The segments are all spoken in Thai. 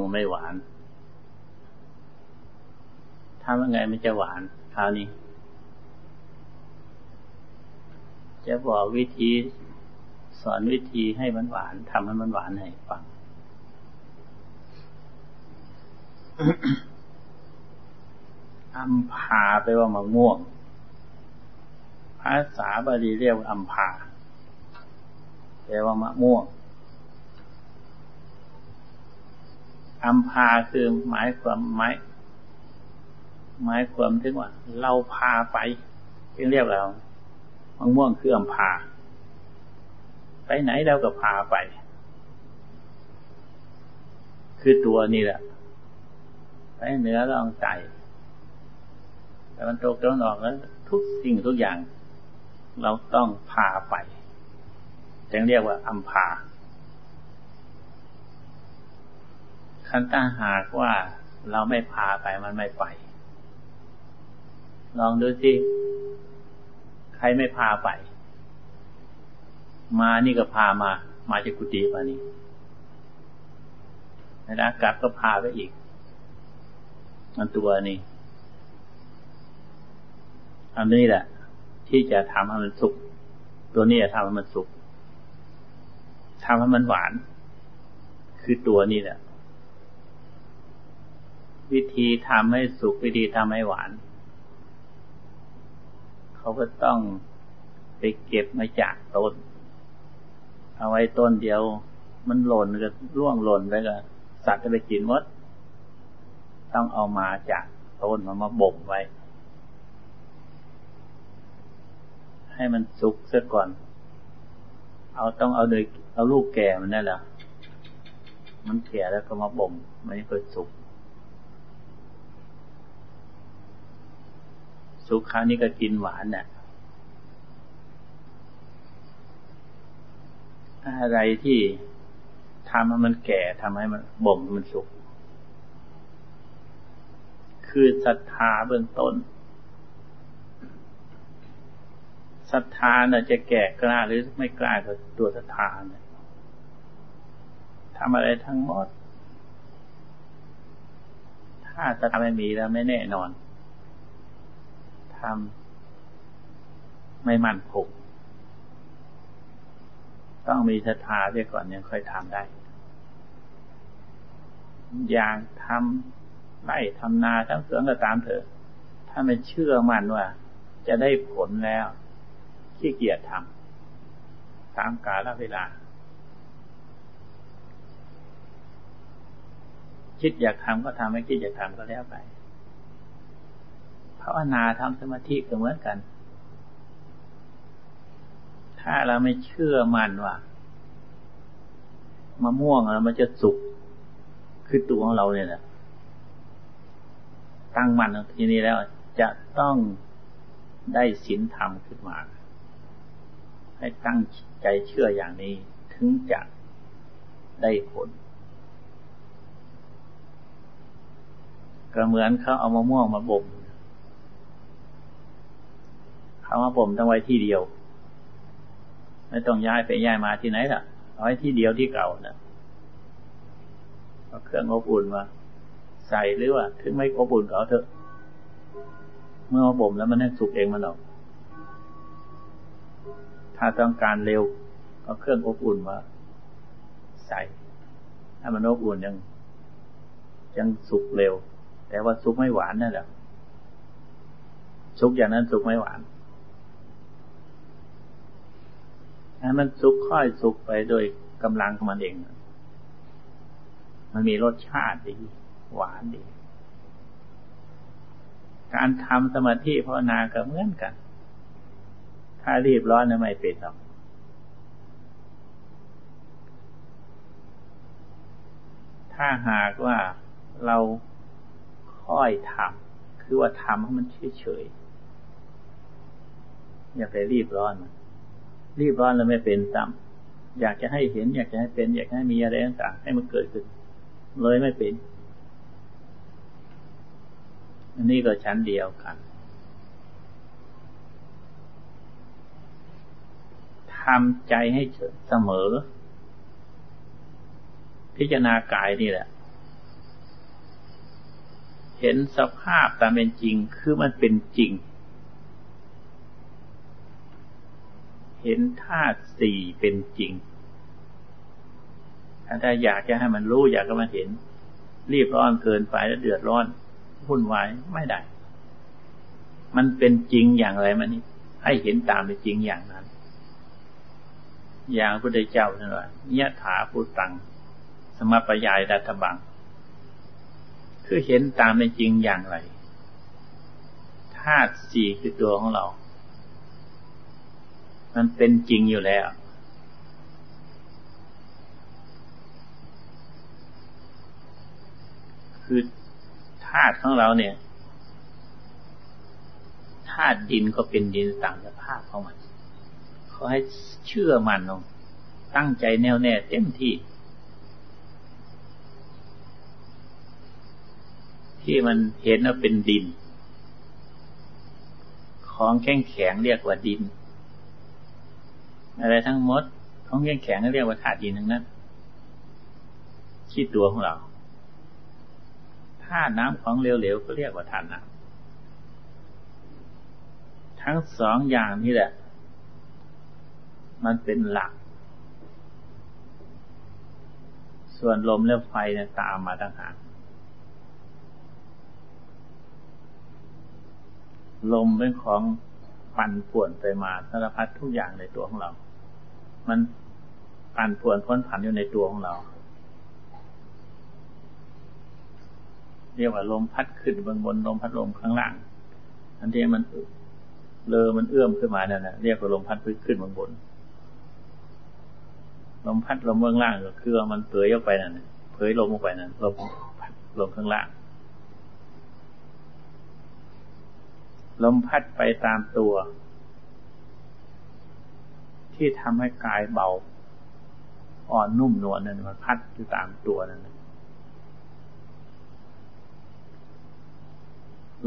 ม่วงไม่หวานทำยังไงมันจะหวานคราวนี้ จะบอกวิธีสอนวิธีให้มันหวานทำให้มันหวานให้ฟัง อัมพาไปว่ามะม่วง ภาษาบาลีเรียกว่าอัมพาแปลว่ามะม่วง อัมพาคือหมายความหมายหมายความถึงว่า เราพาไปจึงเรียกเรามะม่วงคืออัมพา ไปไหนเราก็พาไป คือตัวนี้แหละไปเหนือลองใจแต่มันตกตะวันออกแล้ว ทุกสิ่งทุกอย่าง เราต้องพาไปจึงเรียกว่าอัมพา คันตั้งหากว่าเราไม่พาไปมันไม่ไป ลองดูสิ ใครไม่พาไป มานี่ก็พามา มาจากกุฏิมานี่นะกลับก็พาไปอีกอันตัวนี้อันนี้แหละ ที่จะทำให้มันสุก ตัวนี้จะทำให้มันสุกทำให้มันหวาน คือตัวนี้แหละ วิธีทำให้สุกวิธีทำให้หวาน เขาก็ต้องไปเก็บมาจากต้น เอาไว้ต้นเดียว มันหล่นก็ร่วงหล่นไปก็สัตว์จะไปกินมด ต้องเอามาจากต้นมามาบ่มไว้ ให้มันสุกซะก่อน เอาต้องเอาเลยเอาลูกแก่มันนั่นแหละมันแก่แล้วก็มาบ่มมันก็สุก สุกคราวนี้ก็กินหวานเนี่ยอะไรที่ทำให้มันแก่ทำให้มันบ่มมันสุกคือศรัทธาเบื้องต้นศรัทธาเนี่ยจะแก่กล้าหรือไม่กล้าก็ตัวศรัทธาเนี่ยทำอะไรทั้งหมด ถ้าศรัทธาไม่มีแล้วไม่แน่นอน ทำไม่มั่นคงต้องมีศรัทธาด้วยก่อนยังค่อยทำได้ อย่างทำไร่ทำนาทั้งสวนก็ตามเถอะ ถ้าไม่เชื่อมั่นว่า จะได้ผลแล้วขี้เกียจทำตามกาลเวลา คิดอยากทำก็ทำไม่คิดอยากทำก็แล้วไปาวนาทำสมาธิก็เหมือนกัน ถ้าเราไม่เชื่อมันว่ามะม่วงมันจะสุกคือตัวของเราเนี่ยแหละตั้งมันทีนี้แล้วจะต้องได้ศีลธรรมขึ้นมา ให้ตั้งใจเชื่ออย่างนี้ถึงจะได้ผลก็เหมือนเขาเอามะม่วงมาบ่ม เอามาผมต้องไว้ที่เดียว ไม่ต้องย้ายไปย้ายมาที่ไหนล่ะเอาไว้ที่เดียวที่เก่านะเอาเครื่องอบอุ่นมาใส่หรือว่า ถึงไม่อบอุ่นก็เอาเถอะ เมื่อมาบ่มแล้วมันให้สุกเองมันหรอกถ้าต้องการเร็วเอาเครื่องอบอุ่นมาใส่ถ้ามันอบอุ่นยัง ยังสุกเร็ว แต่ว่าสุกไม่หวานนั่นแหละสุกอย่างนั้นสุกไม่หวาน ให้มันสุกค่อยสุกไปโดยกำลังของมันเอง มันมีรสชาติดี หวานดี การทำสมาธิภาวนาก็เหมือนกัน ถ้ารีบร้อนนะไม่เป็นหรอกถ้าหากว่าเราค่อยทำคือว่าทำให้มันเฉยๆอย่าไปรีบร้อนมัน รีบร้อนแล้วไม่เป็นซ้ำอยากจะให้เห็น อยากจะให้เป็น อยากให้มีอะไรต่างๆให้มันเกิดขึ้น เลยไม่เป็น อันนี้ก็ชั้นเดียวกันทำใจให้เสมอ พิจารณากายนี่แหละ เห็นสภาพตามเป็นจริงคือมันเป็นจริง เห็นธาตุสี่เป็นจริง ถ้าอยากจะให้มันรู้อยากก็มาเห็น รีบร้อนเกินไปแล้วเดือดร้อนวุ่นวายไม่ได้ มันเป็นจริงอย่างไรมันนี่ให้เห็นตามเป็นจริงอย่างนั้น อย่างพระพุทธเจ้านั่นว่ายะถาพุตัง สมปยายดัตบัง คือเห็นตามเป็นจริงอย่างไรธาตุสี่คือตัวของเรา มันเป็นจริงอยู่แล้วคือธาตุของเราเนี่ยธาตุดินก็เป็นดินต่างสภาพของมันขอให้เชื่อมันลงตั้งใจแน่วแน่เต็มที่ ที่มันเห็นว่าเป็นดิน ของแข็งแข็งเรียกว่าดิน อะไรทั้งหมดของแข็งแข็งเรียกว่าธาตุดินทั้งนั้นที่ตัวของเราธาตุน้ำของเหลวๆก็เรียกว่าธาตุน้ำทั้งสองอย่างนี้แหละ มันเป็นหลัก ส่วนลมและไฟเนี่ยตามมาต่างหากลมเป็นของปั่นป่วนไปมาสารพัดทุกอย่างในตัวของเรา มันปั่นป่วนพ้นผันอยู่ในตัวของเรา เรียกว่าลมพัดขึ้นบนบนลมพัดลมข้างล่าง อันที่มันเลอมันเอื้อมขึ้นมาเนั่นนะเรียกว่าลมพัดขึ้นบนบนลมพัดลมเบื้องล่างก็คือมันเผยออกไปนั่นเผยลมออกไปนั่นลมพัดลมข้างล่าง ลมพัดไปตามตัว ที่ทำให้กายเบา อ่อนนุ่มนวลนั่นมันพัดอยู่ตามตัวนั่น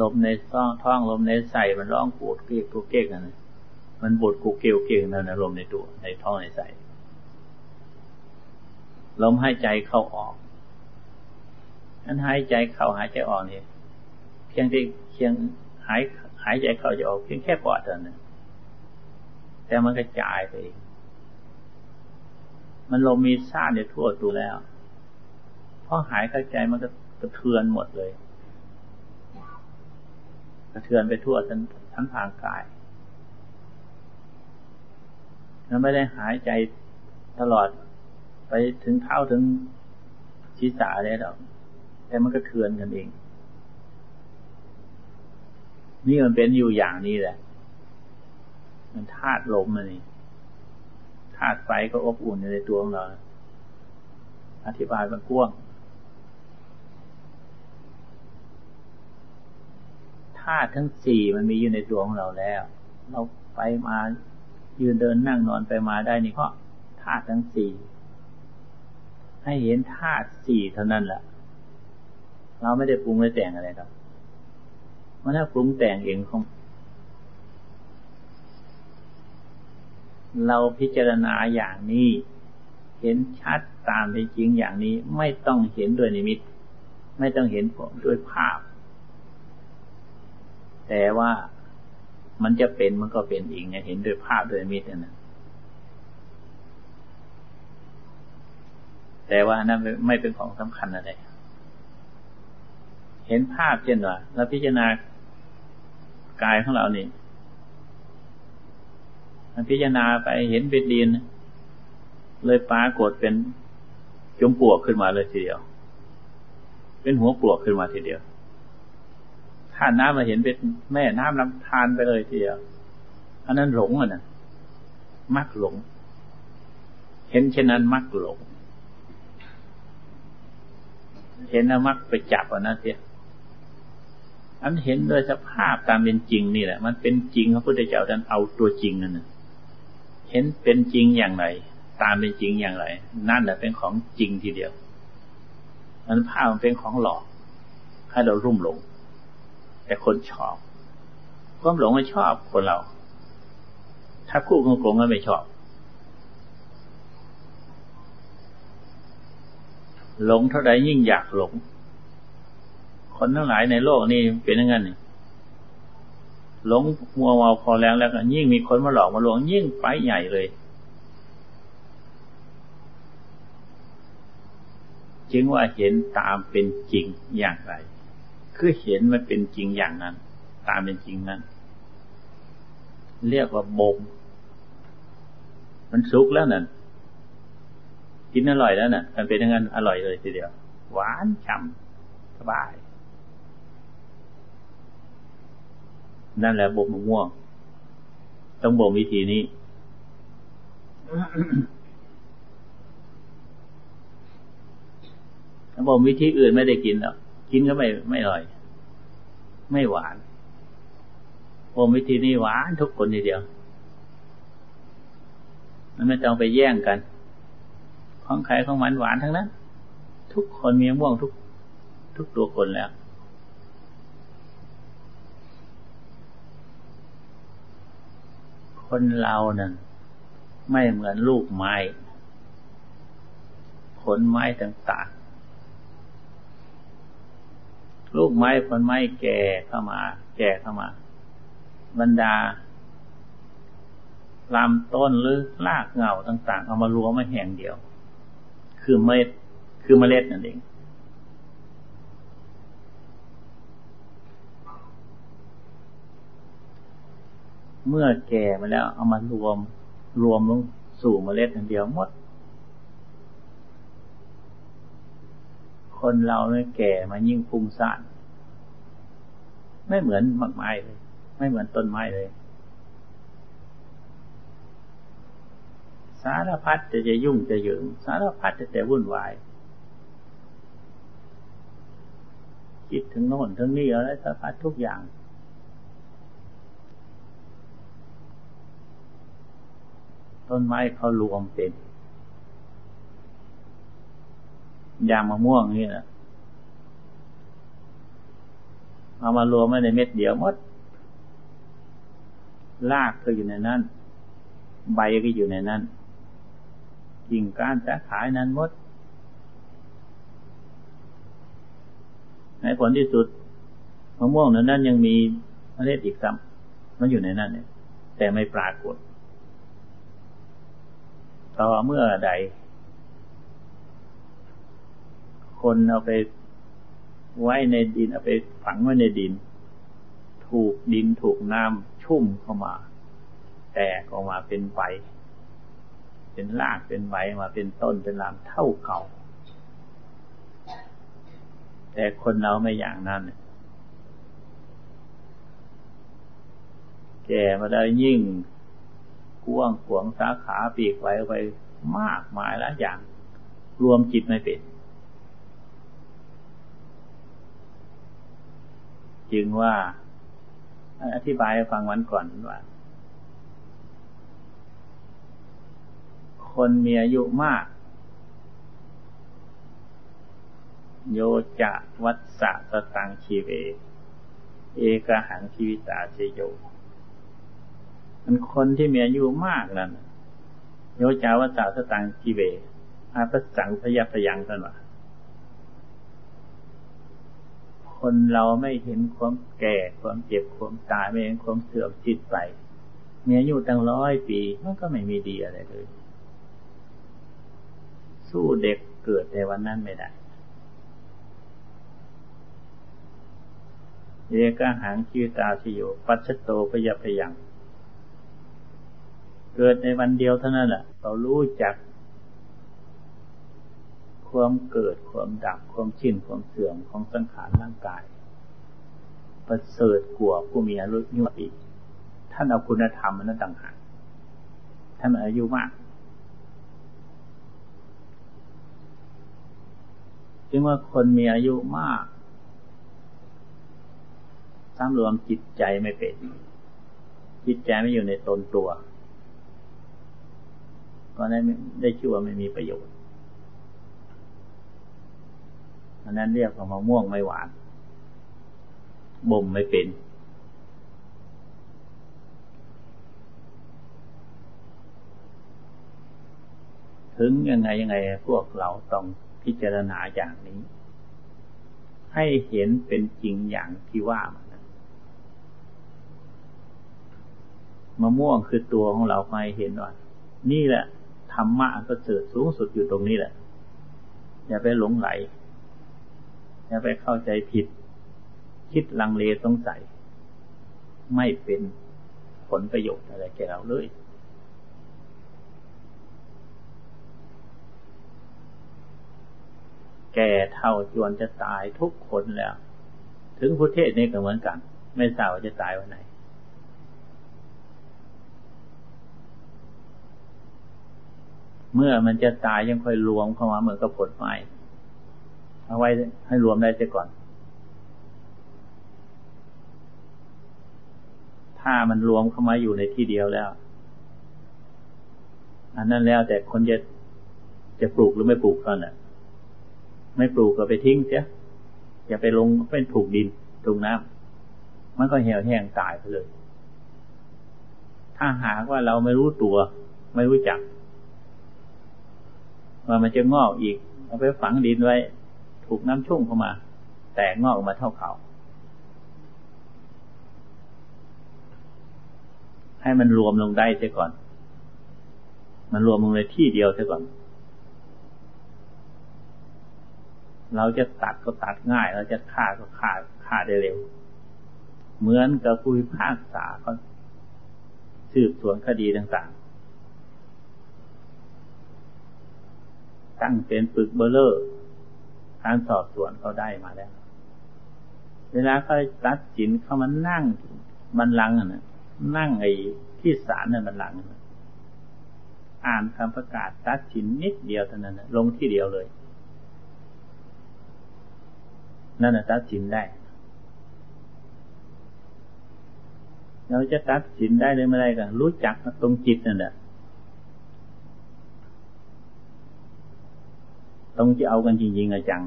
ลมในท้องท้องลมในใส่มันร้องปูดเกลียกกูเก๊กนั่นมันบดกูเกลียวเกียนั่นนะลมในตัวในท้องในใส่ลมหายใจเข้าออกนั้นหายใจเข้าหายใจออกนี่เพียงที่เพียงหายหายใจเข้าจะออกเพียงแค่ปอดเท่านั้น แต่มันกระจายไปเองมันลมมีซ่านอยู่ทั่วตัวแล้วพอหายเข้าใจมันก็กระเทือนหมดเลย กระเทือนไปทั่วทั้งทั้งทางกายเราไม่ได้หายใจตลอดไปถึงเท้าถึงศีรษะเลยหรอกแต่มันก็เทือนกันเอง นี่มันเป็นอยู่อย่างนี้แหละ มันธาตุลมมันนี่ธาตุไฟก็อบอุ่นอยู่ในตัวของเรา อธิบายมันกว้างธาตุทั้งสี่มันมีอยู่ในตัวของเราแล้ว เราไปมายืนเดินนั่งนอนไปมาได้นี่เพราะธาตุทั้งสี่ให้เห็นธาตุสี่เท่านั้นแหละเราไม่ได้ปรุงไม่แต่งอะไรครับมันถ้าปรุงแต่งเองของ เราพิจารณาอย่างนี้ เห็นชัดตามเป็นจริงอย่างนี้ ไม่ต้องเห็นด้วยนิมิต ไม่ต้องเห็นด้วยภาพ แต่ว่ามันจะเป็นมันก็เป็นเองเห็นด้วยภาพด้วยมิตนะแต่ว่านั้นไม่เป็นของสำคัญอะไร เห็นภาพเช่นว่าเราพิจารณากายของเรานี่ พิจารณาไปเห็นเป็นดิน เลยปรากฏเป็นจมปลวกขึ้นมาเลยทีเดียว เป็นหัวปลวกขึ้นมาทีเดียวถ้าน้ำมาเห็นเป็นแม่น้ำลำทานไปเลยทีเดียว อันนั้นหลงอะนะมักหลง เห็นเช่นนั้นมักหลง เห็นแล้วมักไปจับอะนะเสียอันเห็นโดยสภาพตามเป็นจริงนี่แหละ มันเป็นจริงพระพุทธเจ้าท่านเอาตัวจริงนั่นนะ เห็นเป็นจริงอย่างไร ตามเป็นจริงอย่างไร นั่นแหละเป็นของจริงทีเดียว มันภาพมันเป็นของหลอก ให้เรารุ่มหลง แต่คนชอบ ความหลงไม่ชอบคนเรา ถ้าคู่งงก็ไม่ชอบ หลงเท่าใดยิ่งอยากหลงคคนทั้งหลายในโลกนี้เป็นอย่างนั้น หลงมัวเมาพอแล้วแล้วก็ยิ่งมีคนมาหลอกมาลวงยิ่งไปใหญ่เลย จึงว่าเห็นตามเป็นจริงอย่างไร คือเห็นมันเป็นจริงอย่างนั้น ตามเป็นจริงนั้น เรียกว่าบ่มมันสุกแล้วนั่นกินอร่อยแล้วน่ะมันเป็นอย่างนั้นอร่อยเลยทีเดียว หวานฉ่ำสบาย นั่นแหละบ่มมะม่วง ต้องบ่มวิธีนี้ ถ้าบ่มวิธีอื่นไม่ได้กินหรอกกินก็ไม่ไม่อร่อย ไม่หวานบ่มวิธีนี้หวานทุกคนทีเดียว มันไม่ต้องไปแย่งกัน ของใครของมันหวานทั้งนั้น ทุกคนมีม่วงทุก ทุกตัวคนแล้ว คนเรานั่นไม่เหมือนลูกไม้ ผลไม้ต่างๆ ลูกไม้ผลไม้แก่เข้ามา แก่เข้ามา บรรดาลำต้นหรือรากเงาต่าง ๆ เอามารวมมาแห่งเดียว คือเมล็ดคือเมล็ดนั่นเอง เมื่อแก่มาแล้วเอามารวม รวมลงสู่เมล็ดอันเดียวหมด คนเราเนี่ยแก่มายิ่งฟุ้งซ่านไม่เหมือนมากไม้เลย ไม่เหมือนต้นไม้เลย สารพัดจะจะยุ่งจะเหยิงสารพัดจะแต่วุ่นวายคิดถึงโน่นถึงนี่อะไรสารพัดทุกอย่าง ต้นไม้เขารวมเป็นยางมะม่วงนี่นะเอามารวมไว้ในเม็ดเดียวมดรากก็อยู่ในนั้น ใบก็อยู่ในนั้นกิ่งก้านสาขายนั้นมด ในผลที่สุดมะม่วงนั้นยังมีเมล็ดอีกซ้ำมันอยู่ในนั้นเนี่ยแต่ไม่ปรากฏ ต่อเมื่อใด คนเอาไปไว้ในดินเอาไปฝังไว้ในดิน ถูกดินถูกน้ำชุ่มเข้ามา แตกออกมาเป็นใบเป็นรากเป็นใบมาเป็นต้นเป็นลำเท่าเก่า แต่คนเราไม่อย่างนั้นแก่มาได้ยิ่ง กว้างขวงสาขาปีกไว้ไปมากมายแล้วอย่าง รวมจิตไม่เป็นจึงว่า อธิบายฟังวันก่อนว่า คนมีอายุมาก โยจะวัตสะสตังชีเว เอกหังชีวิตาเชโย มันคนที่มีอายุมากนั่นโยจาวตสะสตังชีเวอาพสังพยาพยังกันว่าคนเราไม่เห็นความแก่ความเจ็บความตายไม่เห็นความเสื่อมจิตไปมีอายุตั้งร้อยปีมันก็ไม่มีดีอะไรเลย สู้เด็กเกิดในวันนั้นไม่ได้เอกหังคิวตาสิโย ปัชโตพยพยัง เกิดในวันเดียวเท่านั้นแหละเรารู้จัก ความเกิดความดับความชินความเสื่อมของสังขารร่างกาย ประเสริฐกว่าผู้มีอายุยุติท่านเอาคุณธรรมนั้นต่างหากท่านอายุมากจึงว่าคนมีอายุมากสำรวมจิตใจไม่เป็น จิตใจไม่อยู่ในตนตัว ก็ได้ได้ชื่อว่าไม่มีประโยชน์อันนั้นเรียกว่ามะม่วงไม่หวาน บ่มไม่เป็น ถึงยังไงยังไงพวกเราต้องพิจารณาอย่างนี้ ให้เห็นเป็นจริงอย่างที่ว่ามันมะม่วงคือตัวของเราไปเห็นว่านี่แหละ ธรรมะก็เสริฐสูงสุดอยู่ตรงนี้แหละ อย่าไปหลงไหล อย่าไปเข้าใจผิด คิดลังเลสงสัย ไม่เป็นผลประโยชน์อะไรแก่เราเลยแก่เท่าจวนจะตายทุกคนแล้ว ถึงพุทเทศนี่ก็เหมือนกัน ไม่ทราบว่าจะตายวันไหน เมื่อมันจะตายยังค่อยรวมเข้ามาเหมือนกับผลไม้เอาไว้ให้รวมได้เสียก่อน ถ้ามันรวมเข้ามาอยู่ในที่เดียวแล้ว อันนั้นแล้วแต่คนจะจะปลูกหรือไม่ปลูกกันน่ะ ไม่ปลูกก็ไปทิ้งเสียอย่าไปลงเป็นถูกดินถูกน้ำมันก็เหี่ยวแห้งตายไปเลย ถ้าหากว่าเราไม่รู้ตัว ไม่รู้จัก ว่ามันจะงอกอีก เอาไปฝังดินไว้ ถูกน้ำชุ่มเข้ามา แต่งอกมาเท่าเขา ให้มันรวมลงได้เสียก่อน มันรวมลงในที่เดียวเสียก่อน เราจะตัดก็ตัดง่าย เราจะฆ่าก็ฆ่าฆ่าได้เร็ว เหมือนกับผู้พิพากษาก็สืบสวนคดีต่าง ตั้งเป็นปึกเบลเลอร์การสอบสวนเขาได้มาแล้ว เวลาเขาตัดสินเขามานั่งบันลังน่ะนั่งไอ้ที่ศาลน่ะบันลังอ่านคำประกาศตัดสินนิดเดียวเท่านั้นลงที่เดียวเลย นั่นน่ะตัดสินได้ เราจะตัดสินได้หรือไม่ได้กันรู้จักตรงจิตนั่นแหละ ต้องจะเอากันจริงๆอะจัง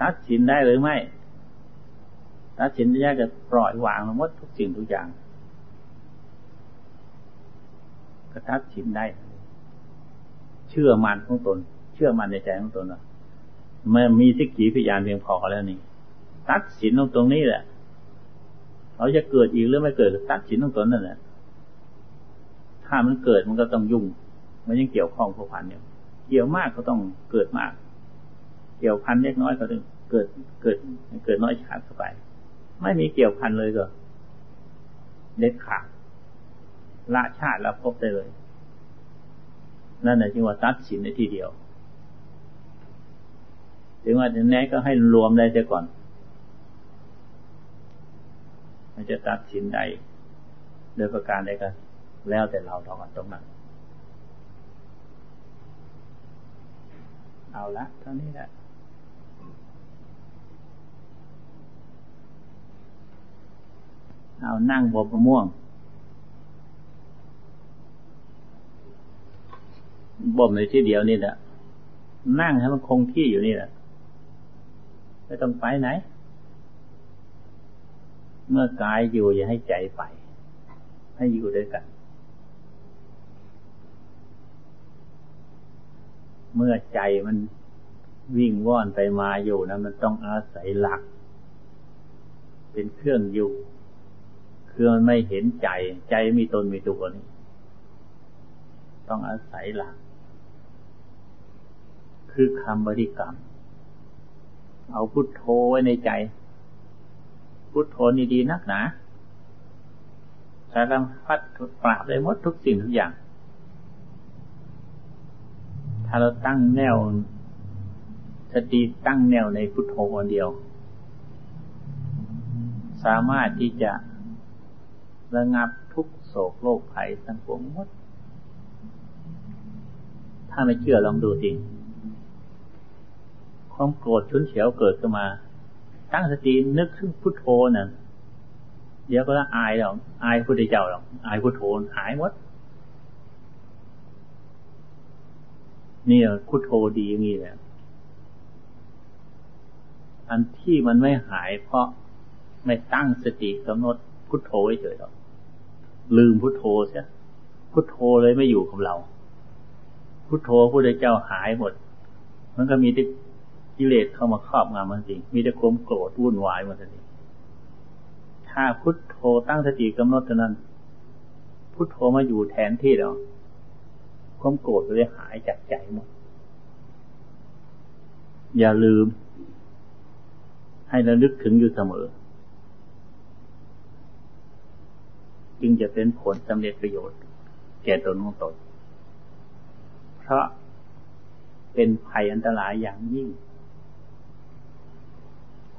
ตัดสินได้หรือไม่ ตัดสินได้ก็ปล่อยวางหมดทุกสิ่งทุกอย่างก็ตัดสินได้ เชื่อมันของตน เชื่อมันในใจของตนว่าเมื่อมีสิกขีพยานเพียงพอแล้วนี่ ตัดสินตรงตรงนี้แหละเขาจะเกิดอีกหรือไม่เกิดตัดสินตรงตนนั่นแหละถ้ามันเกิดมันก็ต้องยุ่ง มันยังเกี่ยวข้องผูกพันอยู่ เกี่ยวมากก็ต้องเกิดมาก เกี่ยวพันเล็กน้อยก็ต้องเกิดเกิด เกิดน้อยขาดเข้าไป ไม่มีเกี่ยวพันเลยก็เด็ดขาดละชาติล้วพบได้เลย นั่นแหละจึงว่าตัดสินในทีเดียว ถึงว่าถึงแม้ก็ให้รวมได้เสียก่อน มันจะตัดสินใดโดยประการใดก็แล้วแต่เราทองตรงนั้น เอาละเท่านี้แหละเอานั่งบกมะม่วงบ่มในที่เดียวนี่แหละนั่งให้มันคงที่อยู่นี่แหละไม่ต้องไปไหน เมื่อกายอยู่อย่าให้ใจไป ให้อยู่ด้วยกัน เมื่อใจมันวิ่งว่อนไปมาอยู่นะมันต้องอาศัยหลัก เป็นเครื่องอยู่คือมันไม่เห็นใจ ใจมีตนมีตัวนี่ต้องอาศัยหลัก คือคำบริกรรม เอาพุทโธไว้ในใจ พุทโธนี่ดีนักหนาสารพัดปราบได้หมดทุกสิ่งทุกอย่าง ถ้าเราตั้งแนวสติตั้งแนวในพุทโธคนเดียว สามารถที่จะระงับทุกโศกโรคภัยทั้งปวงหมด ถ้าไม่เชื่อลองดูสิความโกรธชุนเฉียวเกิดขึ้นมา ตั้งสตินึกถึงพุทโธนั่นเดี๋ยวก็ละอายหรอกอายพุทธเจ้าหรอกอายพุทโธหายหมด นี่พุทโธดีอย่างนี้แหละอันที่มันไม่หายเพราะไม่ตั้งสติกำหนดพุทโธเฉยหรอกลืมพุทโธใช่พุทโธเลยไม่อยู่กับเรา พุทโธพุทธเจ้าหายหมด มันก็มีที่กิเลสเข้ามาครอบงำมันจริงมีแต่ความโกรธวุ่นวายมันสิงถ้าพุทโธตั้งสติกำหนดเท่านั้น พุทโธมาอยู่แทนที่เรา ความโกรธเลยหายจากใจหมด อย่าลืม ให้ระลึกถึงอยู่เสมอ จึงจะเป็นผลสำเร็จประโยชน์ แก่ตนของตน เพราะเป็นภัยอันตรายอย่างยิ่ง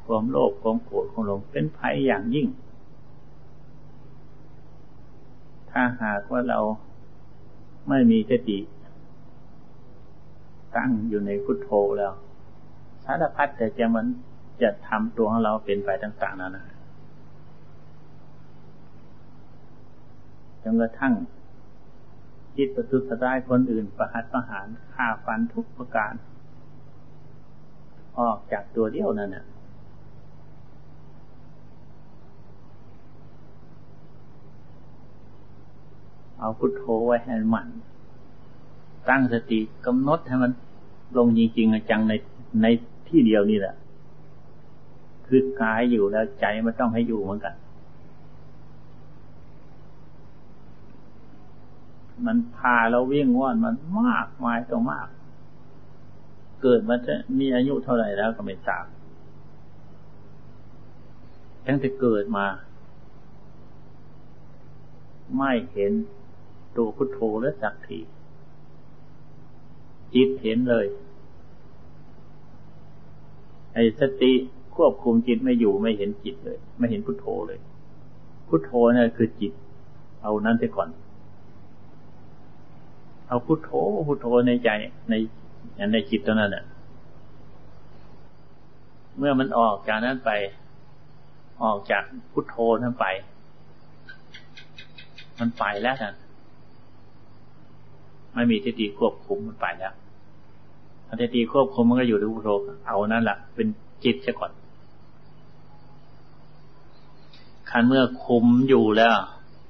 ความโลภความโกรธความหลงเป็นภัยอย่างยิ่ง ถ้าหากว่าเรา ไม่มีสติ ตั้งอยู่ในพุทโธแล้ว สารพัดแต่จะมันจะทำตัวของเราเป็นไปต่างๆนานาจนกระทั่งจิตประทุษร้ายคนอื่นประหัตประหารฆ่าฟันทุกประการ ออกจากตัวเดียวนั่นน่ะ เอาพุทโธไว้ให้มัน ตั้งสติกำหนดให้มันลงจริงๆจังในในที่เดียวนี่แหละ คือกายอยู่แล้วใจมันต้องให้อยู่เหมือนกัน มันพาเราวิ่งว่อนมันมากมายตัวมาก เกิดมันจะมีอายุเท่าไหร่แล้วก็ไม่ทราบตั้งแต่เกิดมา ไม่เห็น ตัวพุทโธและสักทีจิตเห็นเลย ไอ้สติควบคุมจิตไม่อยู่ไม่เห็นจิตเลย ไม่เห็นพุทโธเลย พุทโธนี่คือจิต เอานั้นไปก่อน เอาพุทโธพุทโธในใจในในจิตตัวนั้นเนี่ยเมื่อมันออกจากนั้นไป ออกจากพุทโธนั้นไป มันไปแล้วท่าน ไม่มีสติควบคุมมันไปแล้วถ้าสติควบคุมมันก็อยู่ในพุทโธเอานั่นแหละเป็นจิตซะก่อนคันเมื่อคุมอยู่แล้ว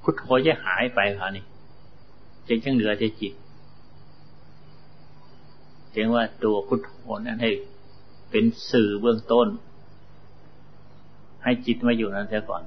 พุทโธจะหายไปค่ะนี่จึงจังเหลือแต่จิตจึงว่าตัวพุทโธนั้นให้เป็นสื่อเบื้องต้น ให้จิตมาอยู่นั้นเสียก่อน